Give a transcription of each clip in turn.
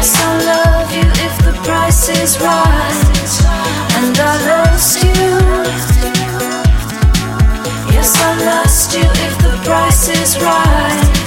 Yes, I love you if the price is right. And I lost you. Yes, I lost you if the price is right.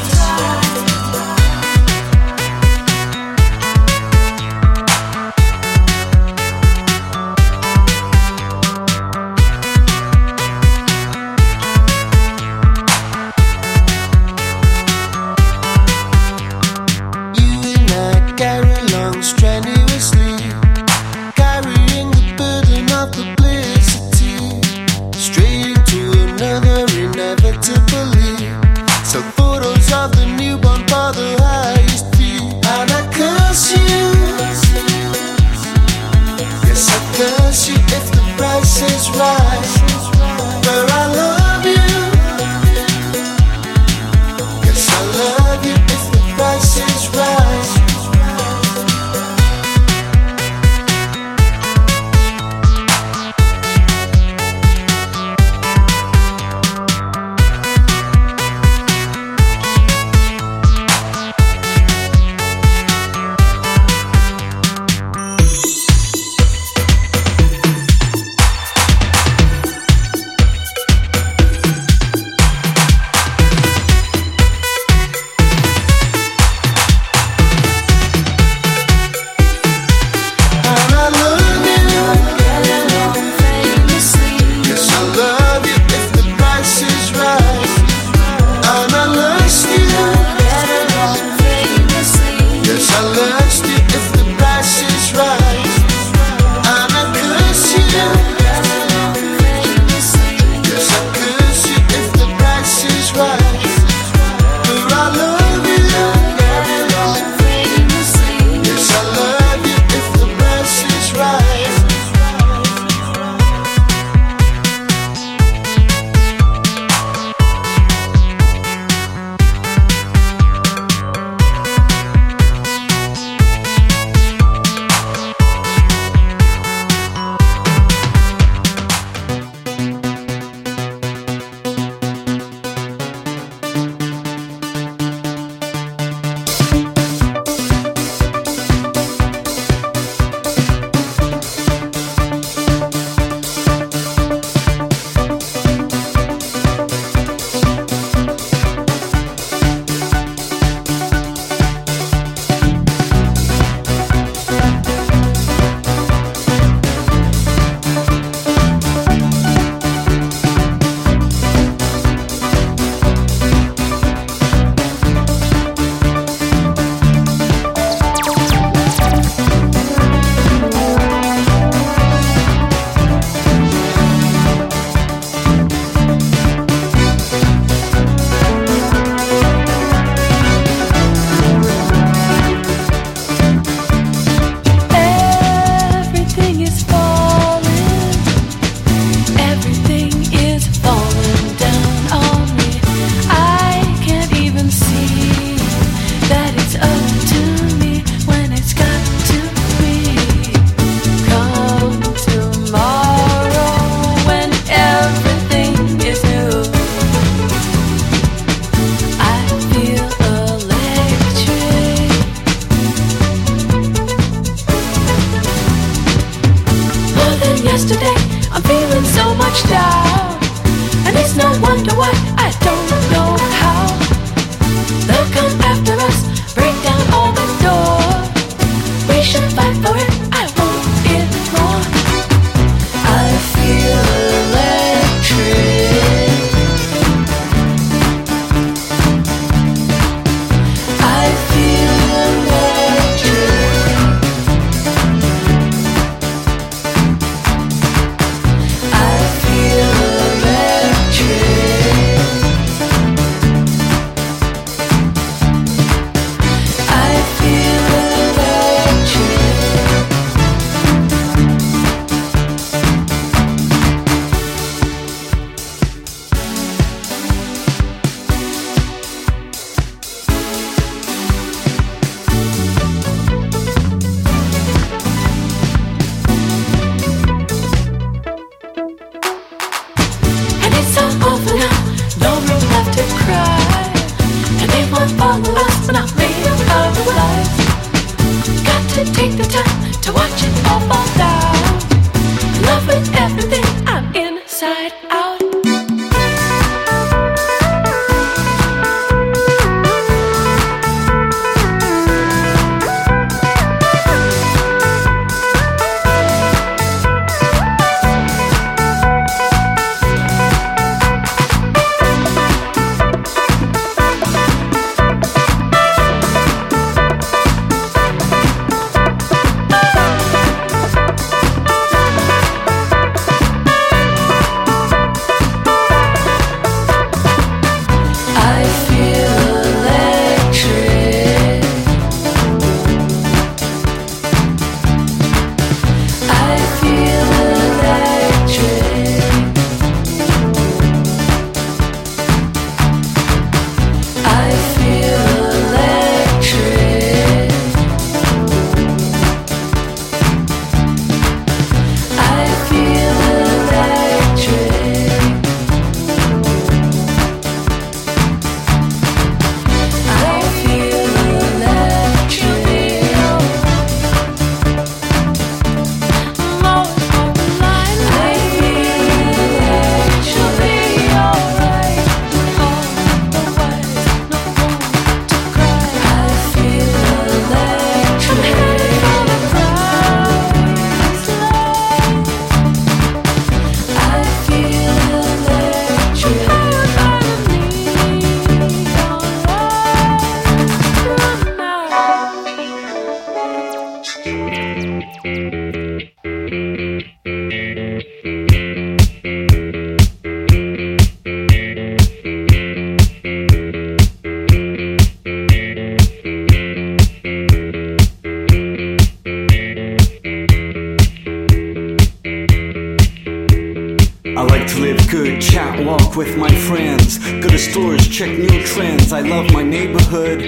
good chat walk with my friends. Go to stores, check new trends. I love my neighborhood.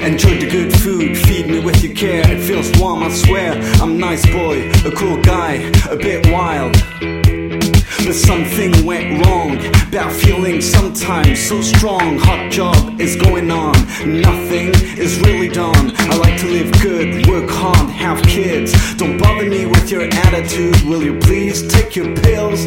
Enjoy the good food, feed me with your care. It feels warm, I swear. I'm nice boy, a cool guy, a bit wild but something went wrong. Bad feeling sometimes so strong. Hot job is going on, nothing is really done. I like to live good, work hard, have kids. Don't bother me with your attitude. Will you please take your pills?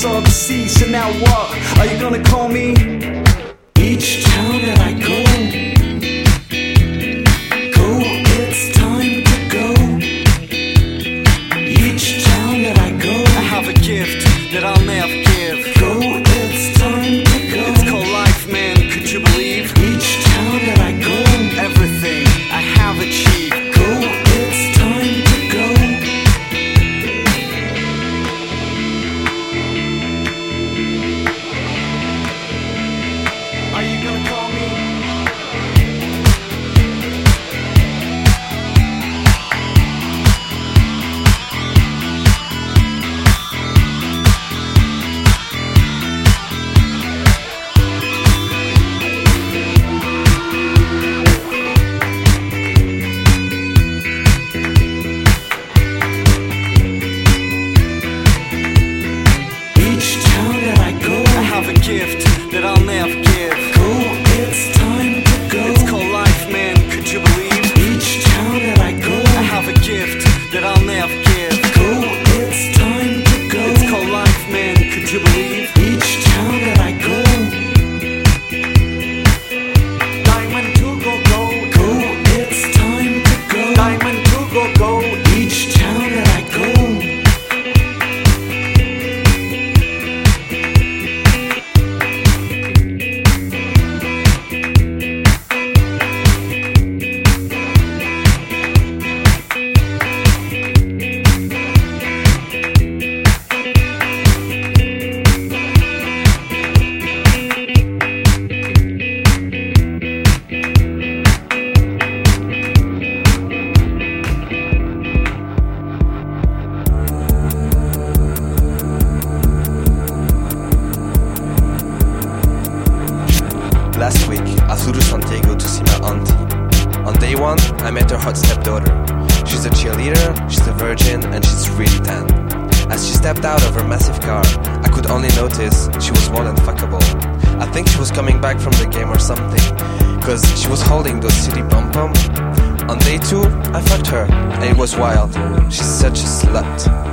saw the sea, so now what? Are you gonna call me? Each town that I go, go, it's time to go. Each town that I go, I have a gift. daughter. She's a cheerleader, she's a virgin, and she's really tan. As she stepped out of her massive car, I could only notice she was more than fuckable. I think she was coming back from the game or something, cause she was holding those city pom pom. On day two, I fucked her, and it was wild. She's such a slut.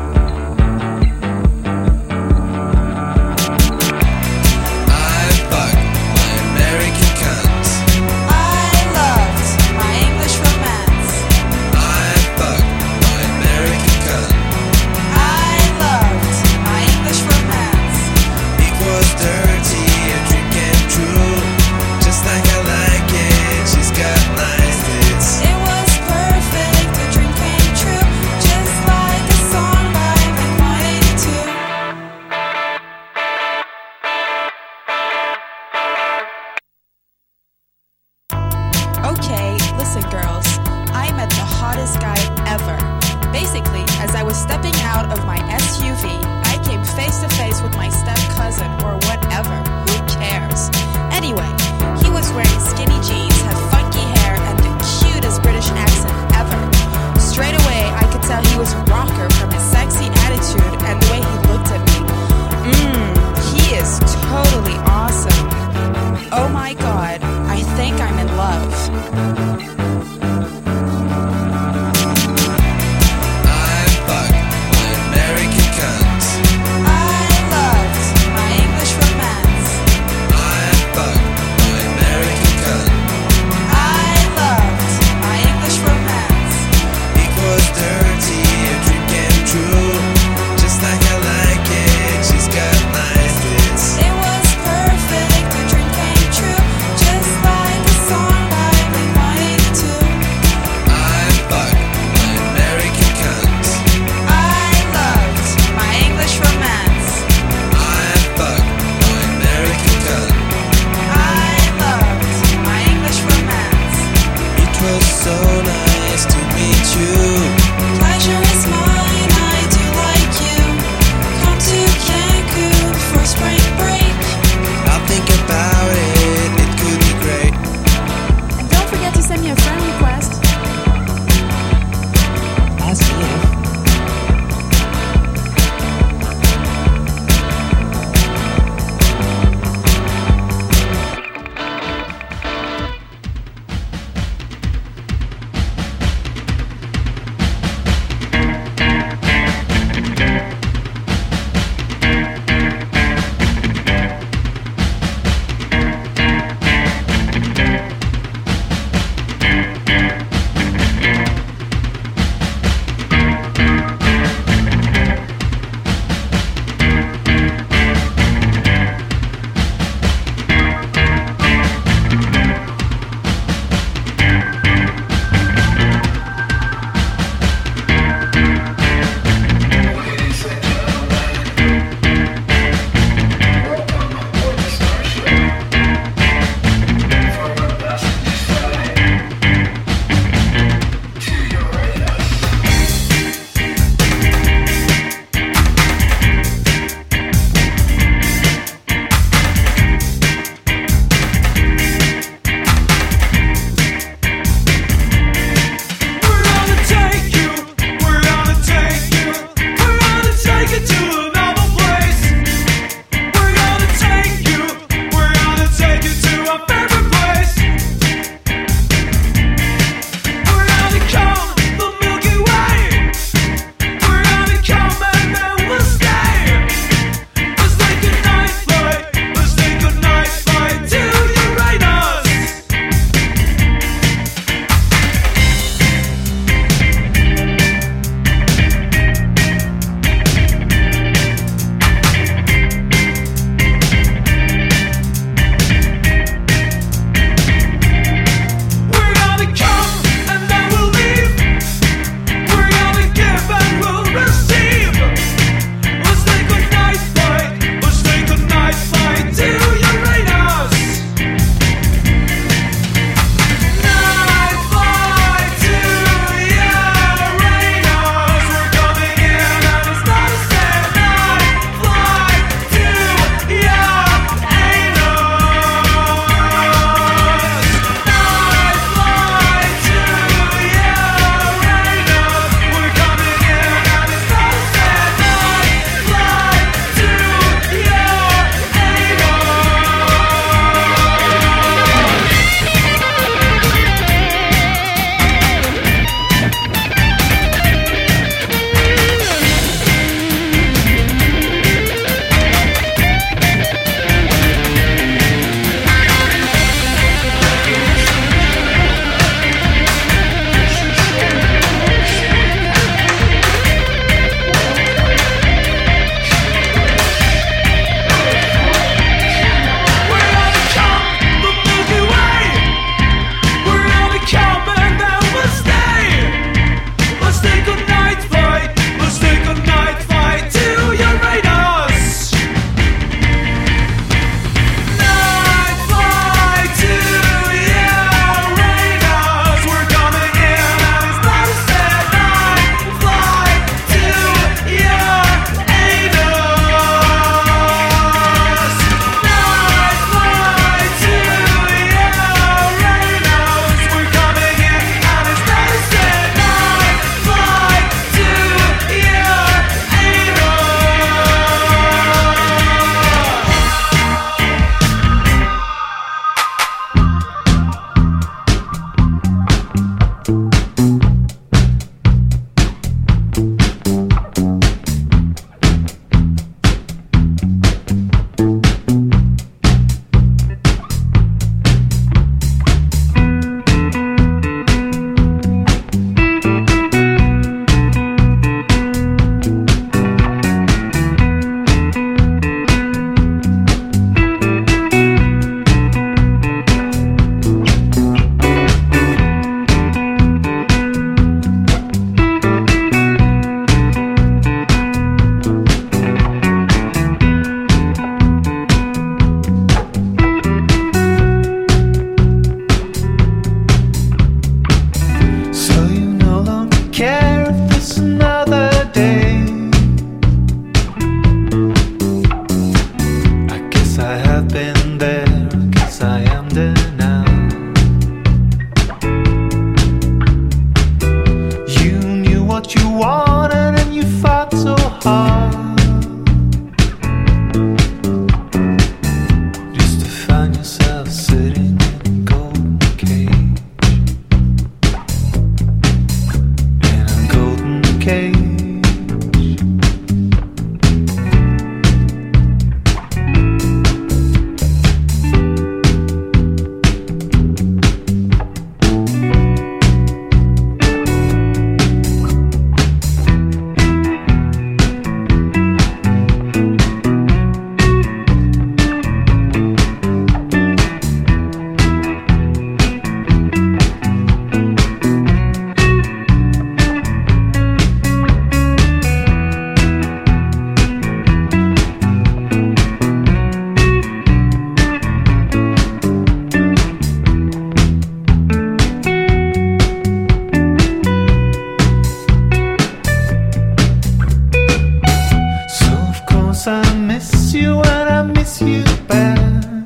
you and I miss you bad.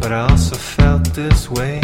But I also felt this way.